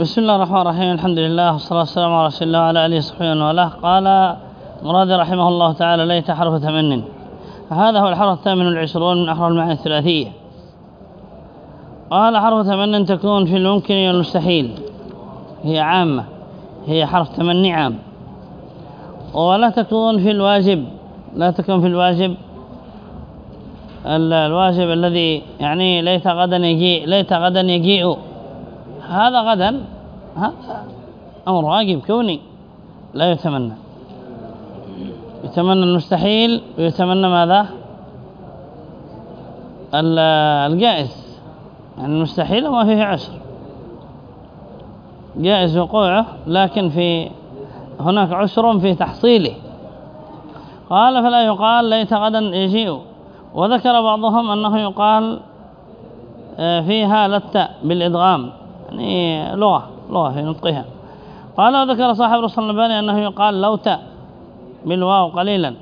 بسم الله الرحمن الرحيم الحمد لله والصلاة والسلام على رسول الله وعلى آله وصحبه وله قال مراد رحمه الله تعالى ليت حرف تمن هذا هو الحرف الثامن والعشرون من أحرف المعاني الثلاثية قال حرف تمن تكون في الممكن والمستحيل هي عامة هي حرف تمني عام ولا تكون في الواجب لا تكون في الواجب الواجب الذي يعني ليت غدا يجيء ليت غدا يجيء هذا غدا هذا أمر واجب كوني لا يتمنى. يتمنى المستحيل ويتمنى ماذا؟ الجائز. يعني المستحيل وما فيه عسر جائز وقوعه لكن في هناك عسر في تحصيله. قال فلا يقال ليت غدا يجيء. وذكر بعضهم أنه يقال آه، فيها لت بالإدغام. يعني لغة لغة في نطقها. قال وذكر صاحب رسول الباني أنه يقال لوت بالواو قليلا.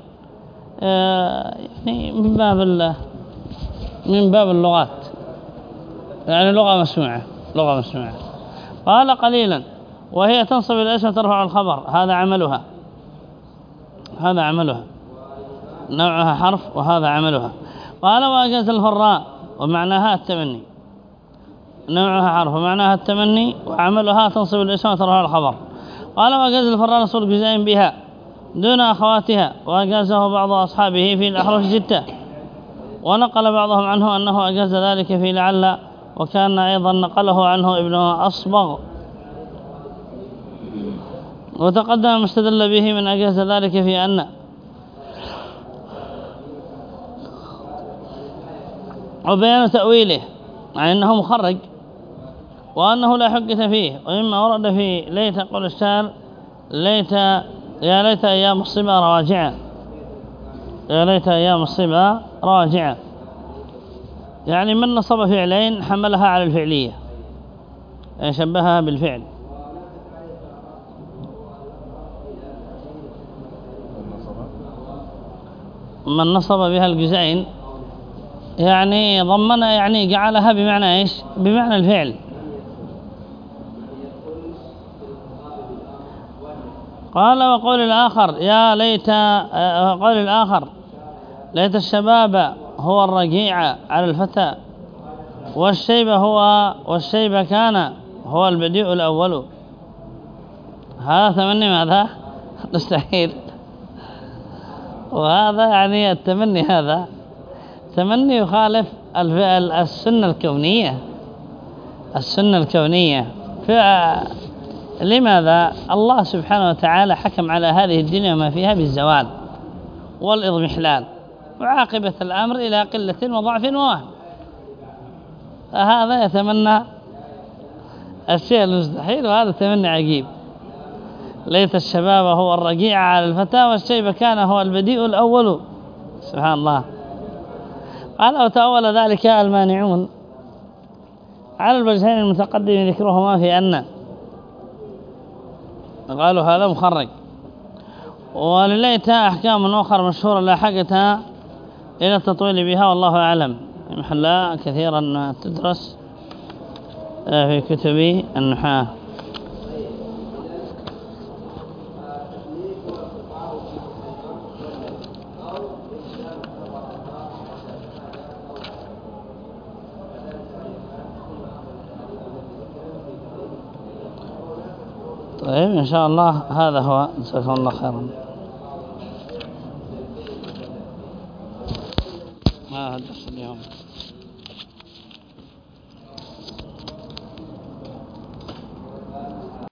آه، يعني من باب من باب اللغات. يعني لغة مسموعة لغة مسموعة. قال قليلا وهي تنصب الاسم ترفع الخبر. هذا عملها. هذا عملها. نوعها حرف وهذا عملها. قال وأجاز الفراء ومعناها التمني. نوعها حرف ومعناها التمني وعملها تنصب الاسم وترفع الخبر. قال وأجاز نصب الجزائم بها دون أخواتها وأجازه بعض أصحابه في الأحرف ستة ونقل بعضهم عنه أنه أجاز ذلك في لعل وكان أيضا نقله عنه ابن أصبغ. وتقدم ما استدل به من أجاز ذلك في أن وبيان تأويله مع أنه مخرج. وأنه لا حجة فيه ومما ورد في ليت قول الشار ليت يا ليت أيام الصبا راجعة يا ليت أيام الصبا راجعة يعني من نصب فعلين حملها على الفعلية. يعني شبهها بالفعل. من نصب بها الجزئين يعني ضمن يعني جعلها بمعنى إيش؟ بمعنى الفعل. قال وقول الآخر يا ليت وقول الآخر ليت الشباب هو الرجيع على الفتى والشيب هو والشيب كان هو البديء الأول. هذا تمني ماذا؟ مستحيل. وهذا يعني التمني هذا. تمني يخالف السنة الكونية. السنة الكونية. لماذا الله سبحانه وتعالى حكم على هذه الدنيا وما فيها بالزوال والإضمحلال وعاقبة الأمر إلى قلة وضعف ووهن فهذا يتمنى الشيء المستحيل وهذا تمني عجيب. ليت الشباب هو الرجيع على الفتى والشيب كان هو البديء الأول. سبحان الله. قال وتأول ذلك المانعون على الوجهين المتقدم ذكرهما في أن قالوا هذا مخرج. ولليتها أحكام أخرى مشهورة لا حاجة إلى التطويل بها والله أعلم. محلا كثيرا تدرس آه، في كتب النحاة. طيب إن شاء الله هذا هو جزاكم الله خيرا. ما هذا اليوم.